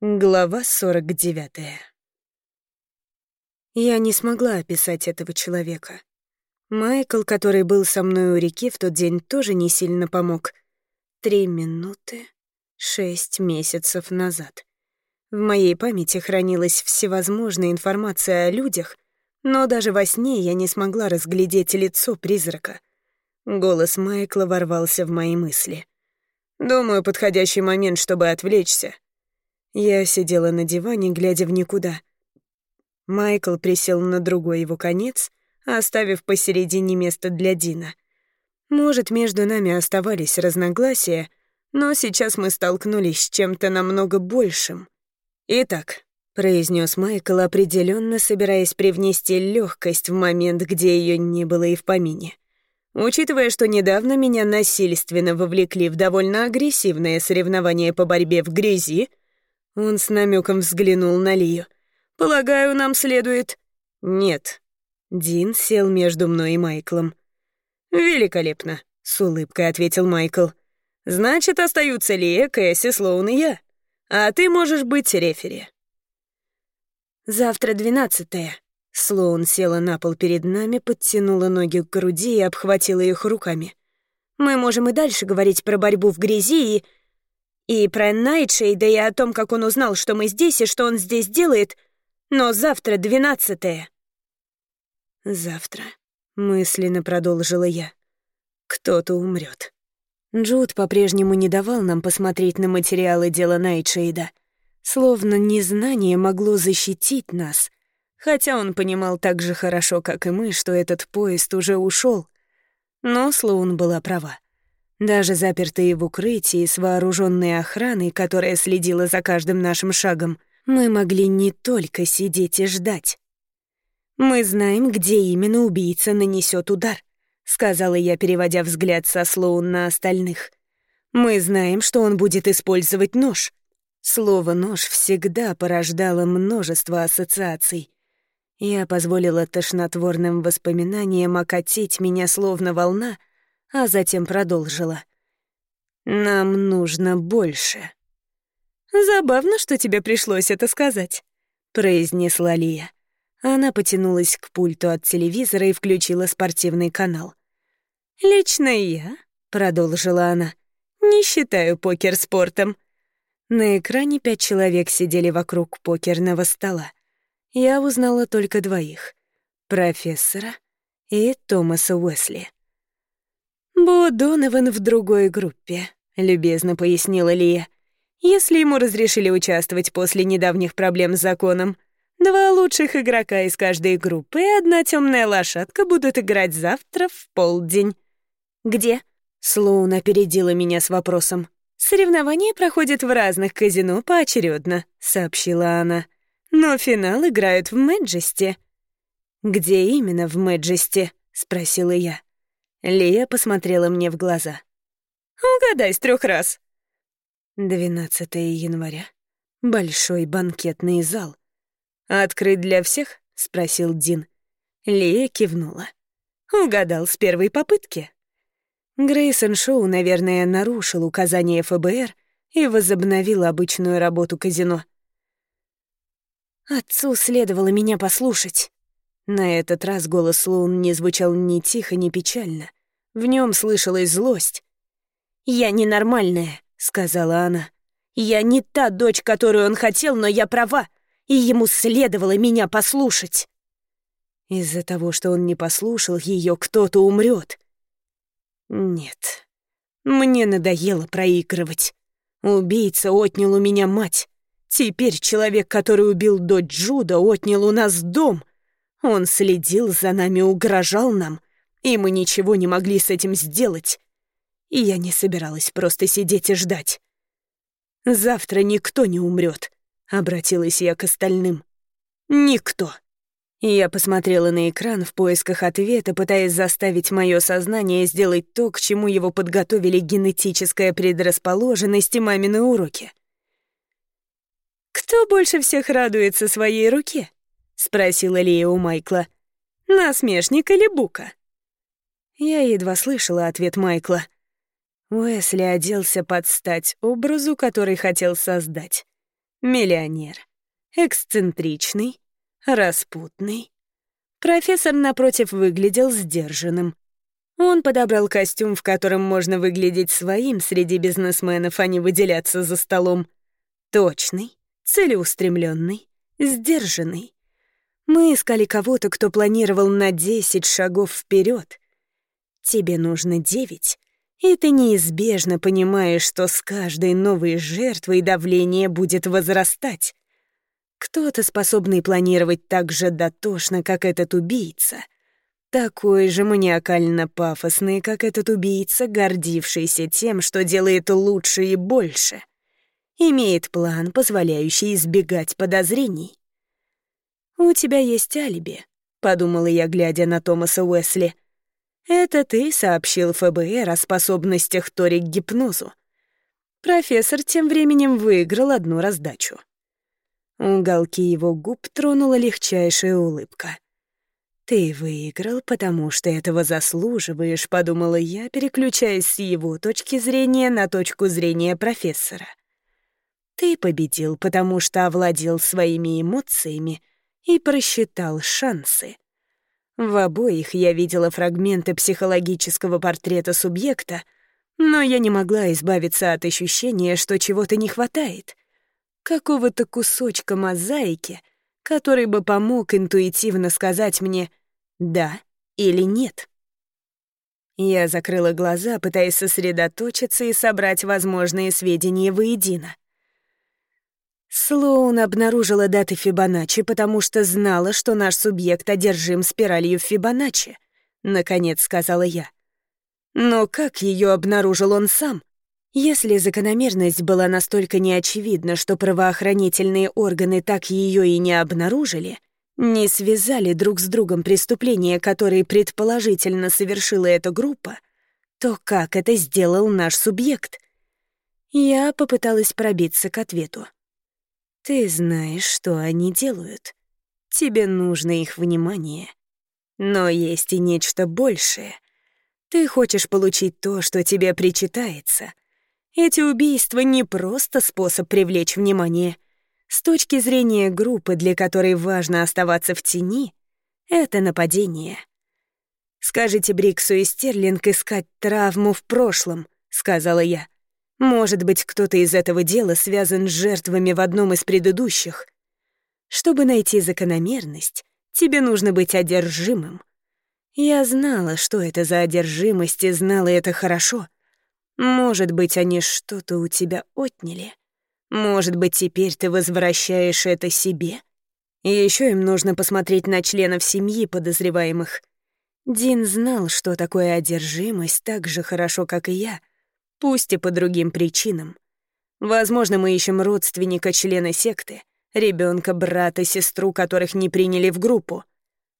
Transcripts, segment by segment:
Глава 49. Я не смогла описать этого человека. Майкл, который был со мной у реки в тот день, тоже не сильно помог. Три минуты, шесть месяцев назад. В моей памяти хранилась всевозможная информация о людях, но даже во сне я не смогла разглядеть лицо призрака. Голос Майкла ворвался в мои мысли. «Думаю, подходящий момент, чтобы отвлечься», я сидела на диване, глядя в никуда. Майкл присел на другой его конец, оставив посередине место для Дина. Может, между нами оставались разногласия, но сейчас мы столкнулись с чем-то намного большим. «Итак», — произнес Майкл, определенно собираясь привнести легкость в момент, где ее не было и в помине. Учитывая, что недавно меня насильственно вовлекли в довольно агрессивное соревнование по борьбе в грязи, он с намеком взглянул на Лию. «Полагаю, нам следует...» «Нет». Дин сел между мной и Майклом. «Великолепно», — с улыбкой ответил Майкл. «Значит, остаются Лия, Кэсси, Слоун и я. А ты можешь быть рефери». «Завтра двенадцатое». Слоун села на пол перед нами, подтянула ноги к груди и обхватила их руками. «Мы можем и дальше говорить про борьбу в грязи и...» И про Найтшейда, и о том, как он узнал, что мы здесь и что он здесь делает. Но завтра двенадцатое. Завтра, мысленно продолжила я. Кто-то умрет. Джуд по-прежнему не давал нам посмотреть на материалы дела Найтшейда. Словно незнание могло защитить нас. Хотя он понимал так же хорошо, как и мы, что этот поезд уже ушел. Но Слоун была права. Даже запертые в укрытии с вооруженной охраной, которая следила за каждым нашим шагом, мы могли не только сидеть и ждать. «Мы знаем, где именно убийца нанесет удар», — сказала я, переводя взгляд со Слоун на остальных. «Мы знаем, что он будет использовать нож». Слово «нож» всегда порождало множество ассоциаций. Я позволила тошнотворным воспоминаниям окатить меня словно волна — а затем продолжила. «Нам нужно больше». «Забавно, что тебе пришлось это сказать», — произнесла Лия. Она потянулась к пульту от телевизора и включила спортивный канал. «Лично я», — продолжила она, — «не считаю покер спортом». На экране пять человек сидели вокруг покерного стола. Я узнала только двоих — профессора и Томаса Уэсли. «Бо Донован в другой группе», — любезно пояснила Лия. «Если ему разрешили участвовать после недавних проблем с законом, два лучших игрока из каждой группы и одна темная лошадка будут играть завтра в полдень». «Где?» — Слоун опередила меня с вопросом. «Соревнования проходят в разных казино поочередно», — сообщила она. «Но финал играют в Мэджесте». «Где именно в Мэджесте?» — спросила я. Лия посмотрела мне в глаза. «Угадай с трех раз». 12 января. Большой банкетный зал. «Открыт для всех?» — спросил Дин. Лия кивнула. «Угадал с первой попытки». Грейсон Шоу, наверное, нарушил указания ФБР и возобновил обычную работу казино. Отцу следовало меня послушать. На этот раз голос Лун не звучал ни тихо, ни печально. В нем слышалась злость. «Я ненормальная», — сказала она. «Я не та дочь, которую он хотел, но я права, и ему следовало меня послушать». Из-за того, что он не послушал ее, кто-то умрет. Нет, мне надоело проигрывать. Убийца отнял у меня мать. Теперь человек, который убил дочь Джуда, отнял у нас дом. Он следил за нами, угрожал нам, и мы ничего не могли с этим сделать. И я не собиралась просто сидеть и ждать. «Завтра никто не умрет», — обратилась я к остальным. «Никто». Я посмотрела на экран в поисках ответа, пытаясь заставить мое сознание сделать то, к чему его подготовили генетическая предрасположенность и мамины уроки. «Кто больше всех радуется своей руке?» — спросила Лия у Майкла. «Насмешник или Бука?» Я едва слышала ответ Майкла. Уэсли оделся под стать образу, который хотел создать. Миллионер. Эксцентричный. Распутный. Профессор, напротив, выглядел сдержанным. Он подобрал костюм, в котором можно выглядеть своим среди бизнесменов, а не выделяться за столом. Точный, целеустремленный, сдержанный. Мы искали кого-то, кто планировал на 10 шагов вперед. Тебе нужно девять, и ты неизбежно понимаешь, что с каждой новой жертвой давление будет возрастать. Кто-то, способный планировать так же дотошно, как этот убийца — такой же маниакально пафосный, как этот убийца, гордившийся тем, что делает лучше и больше. Имеет план, позволяющий избегать подозрений. «У тебя есть алиби», — подумала я, глядя на Томаса Уэсли. «Это ты сообщил ФБР о способностях Тори к гипнозу». Профессор тем временем выиграл одну раздачу. Уголки его губ тронула легчайшая улыбка. «Ты выиграл, потому что этого заслуживаешь», — подумала я, переключаясь с его точки зрения на точку зрения профессора. «Ты победил, потому что овладел своими эмоциями и просчитал шансы». В обоих я видела фрагменты психологического портрета субъекта, но я не могла избавиться от ощущения, что чего-то не хватает. Какого-то кусочка мозаики, который бы помог интуитивно сказать мне да или нет. Я закрыла глаза, пытаясь сосредоточиться и собрать возможные сведения воедино. Слоун обнаружила даты Фибоначчи, потому что знала, что наш субъект одержим спиралью Фибоначчи, — наконец сказала я. Но как ее обнаружил он сам? Если закономерность была настолько неочевидна, что правоохранительные органы так ее и не обнаружили, не связали друг с другом преступления, которые предположительно совершила эта группа, то как это сделал наш субъект? Я попыталась пробиться к ответу. Ты знаешь, что они делают. Тебе нужно их внимание. Но есть и нечто большее. Ты хочешь получить то, что тебе причитается. Эти убийства не просто способ привлечь внимание — с точки зрения группы, для которой важно оставаться в тени, это нападение. «Скажите Бриксу и Стерлинг искать травму в прошлом», — сказала я. «Может быть, кто-то из этого дела связан с жертвами в одном из предыдущих. Чтобы найти закономерность, тебе нужно быть одержимым. Я знала, что это за одержимость, и знала это хорошо. Может быть, они что-то у тебя отняли». Может быть, теперь ты возвращаешь это себе? И еще им нужно посмотреть на членов семьи подозреваемых. Дин знал, что такое одержимость так же хорошо, как и я, пусть и по другим причинам. Возможно, мы ищем родственника члена секты, ребенка, брата, сестру, которых не приняли в группу.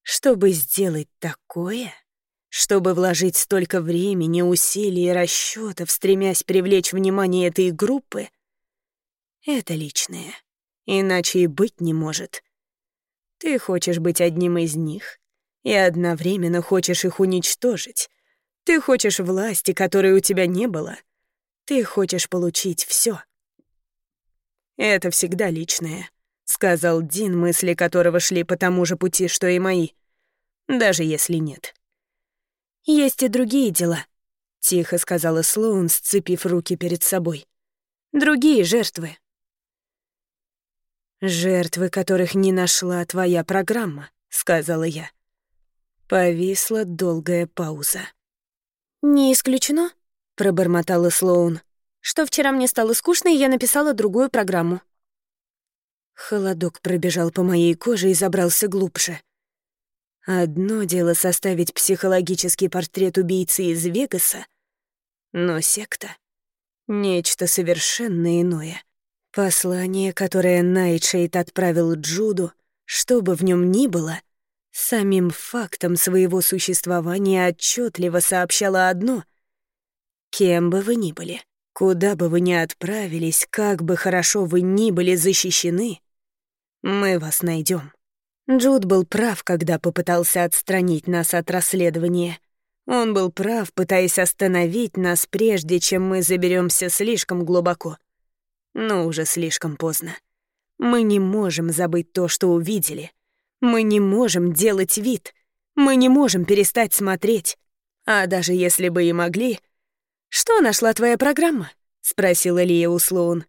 Чтобы сделать такое, чтобы вложить столько времени, усилий и расчетов, стремясь привлечь внимание этой группы — это личное. Иначе и быть не может. Ты хочешь быть одним из них и одновременно хочешь их уничтожить. Ты хочешь власти, которой у тебя не было. Ты хочешь получить все. Это всегда личное, сказал Дин, мысли которого шли по тому же пути, что и мои. Даже если нет. Есть и другие дела, тихо сказала Слоун, сцепив руки перед собой. Другие жертвы. «Жертвы, которых не нашла твоя программа», — сказала я. Повисла долгая пауза. «Не исключено», — пробормотала Слоун, «что вчера мне стало скучно, и я написала другую программу». Холодок пробежал по моей коже и забрался глубже. Одно дело составить психологический портрет убийцы из Вегаса, но секта — нечто совершенно иное. Послание, которое Найтшейд отправил Джуду, что бы в нем ни было, самим фактом своего существования отчетливо сообщало одно — кем бы вы ни были, куда бы вы ни отправились, как бы хорошо вы ни были защищены, мы вас найдем. Джуд был прав, когда попытался отстранить нас от расследования. Он был прав, пытаясь остановить нас, прежде чем мы заберемся слишком глубоко но уже слишком поздно. Мы не можем забыть то, что увидели. Мы не можем делать вид. Мы не можем перестать смотреть. А даже если бы и могли... «Что нашла твоя программа?» — спросила Лия у Слоун.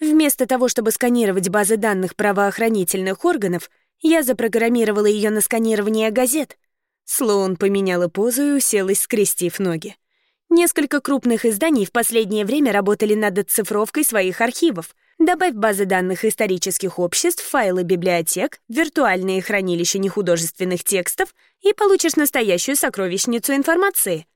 Вместо того, чтобы сканировать базы данных правоохранительных органов, я запрограммировала ее на сканирование газет. Слоун поменяла позу и уселась, скрестив ноги. Несколько крупных изданий в последнее время работали над оцифровкой своих архивов. Добавь базы данных исторических обществ, файлы библиотек, виртуальные хранилища нехудожественных текстов и получишь настоящую сокровищницу информации.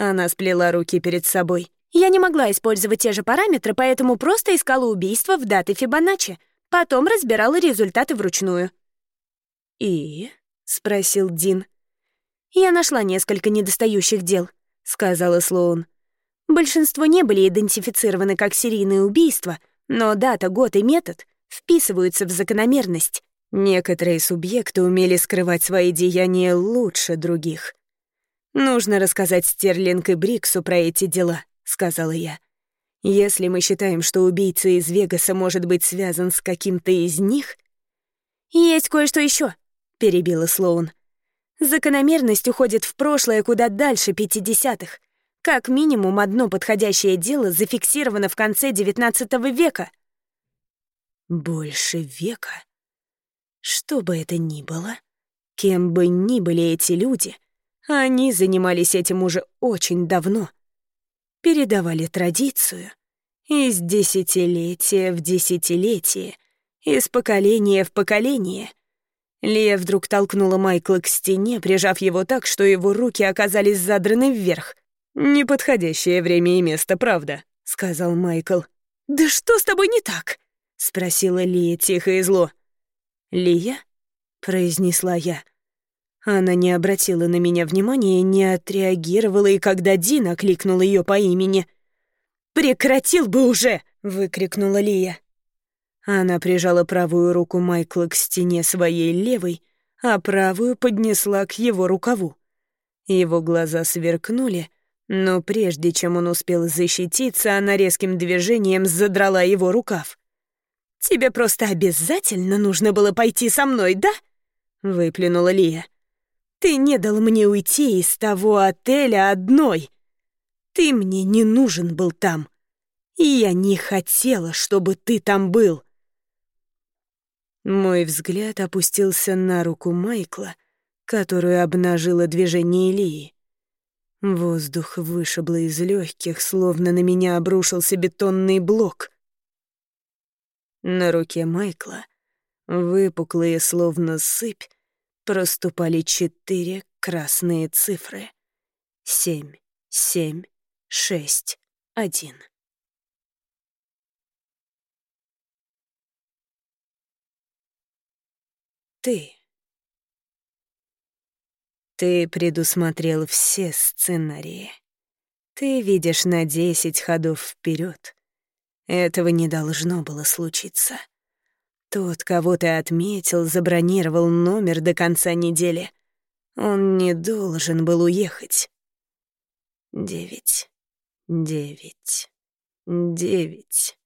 Она сплела руки перед собой. Я не могла использовать те же параметры, поэтому просто искала убийство в даты Фибоначчи. Потом разбирала результаты вручную. «И?» — спросил Дин. «Я нашла несколько недостающих дел», — сказала Слоун. «Большинство не были идентифицированы как серийные убийства, но дата, год и метод вписываются в закономерность. Некоторые субъекты умели скрывать свои деяния лучше других. Нужно рассказать Стерлинг и Бриксу про эти дела сказала я. «Если мы считаем, что убийца из Вегаса может быть связан с каким-то из них...» «Есть кое-что еще, перебила Слоун. «Закономерность уходит в прошлое куда дальше пятидесятых. Как минимум одно подходящее дело зафиксировано в конце XIX века». «Больше века?» Что бы это ни было, кем бы ни были эти люди, они занимались этим уже очень давно — передавали традицию из десятилетия в десятилетие, из поколения в поколение. Лия вдруг толкнула Майкла к стене, прижав его так, что его руки оказались задраны вверх. «Неподходящее время и место, правда», — сказал Майкл. «Да что с тобой не так?» — спросила Лия тихо и зло. «Лия?» — произнесла я. Она не обратила на меня внимания, не отреагировала, и когда Дин окликнул ее по имени. «Прекратил бы уже!» — выкрикнула Лия. Она прижала правую руку Майкла к стене своей левой, а правую поднесла к его рукаву. Его глаза сверкнули, но прежде чем он успел защититься, она резким движением задрала его рукав. «Тебе просто обязательно нужно было пойти со мной, да?» — выплюнула Лия. Ты не дал мне уйти из того отеля одной. Ты мне не нужен был там. И я не хотела, чтобы ты там был. Мой взгляд опустился на руку Майкла, которую обнажило движение Ильи. Воздух вышибло из легких, словно на меня обрушился бетонный блок. На руке Майкла, выпуклые, словно сыпь, проступали четыре красные цифры. Семь, семь, шесть, один. Ты. Ты предусмотрел все сценарии. Ты видишь на десять ходов вперед. Этого не должно было случиться. Тот, кого ты отметил, забронировал номер до конца недели. Он не должен был уехать. Девять, девять, девять.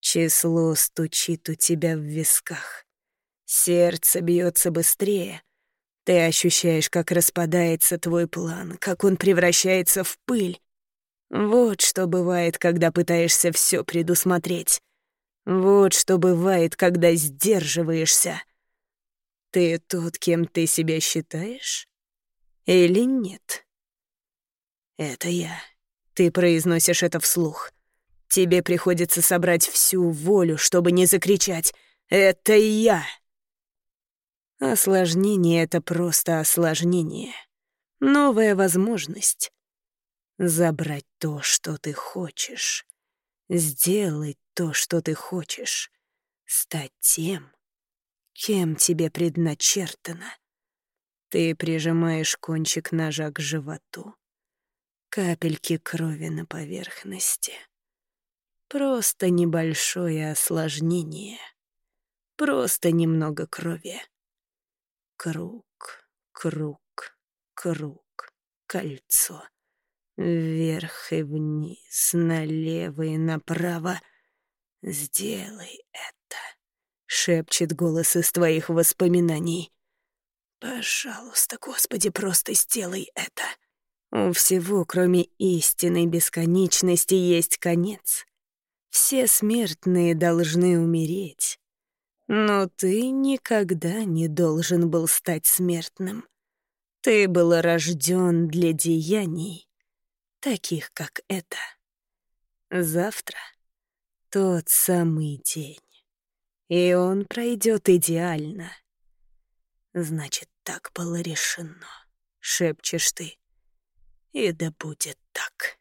Число стучит у тебя в висках. Сердце бьется быстрее. Ты ощущаешь, как распадается твой план, как он превращается в пыль. Вот что бывает, когда пытаешься все предусмотреть. Вот что бывает, когда сдерживаешься. Ты тот, кем ты себя считаешь? Или нет? Это я. Ты произносишь это вслух. Тебе приходится собрать всю волю, чтобы не закричать «Это я!». Осложнение — это просто осложнение. Новая возможность. Забрать то, что ты хочешь. Сделать то, что ты хочешь, стать тем, кем тебе предначертано. Ты прижимаешь кончик ножа к животу. Капельки крови на поверхности. Просто небольшое осложнение. Просто немного крови. Круг, круг, круг, кольцо. Вверх и вниз, налево и направо — Сделай это. шепчет голос из твоих воспоминаний. Пожалуйста, Господи, просто сделай это. У всего, кроме истинной бесконечности, есть конец. Все смертные должны умереть. Но ты никогда не должен был стать смертным. Ты был рожден для деяний, таких как это. Завтра — тот самый день. И он пройдет идеально. Значит, так было решено, шепчешь ты. И да будет так.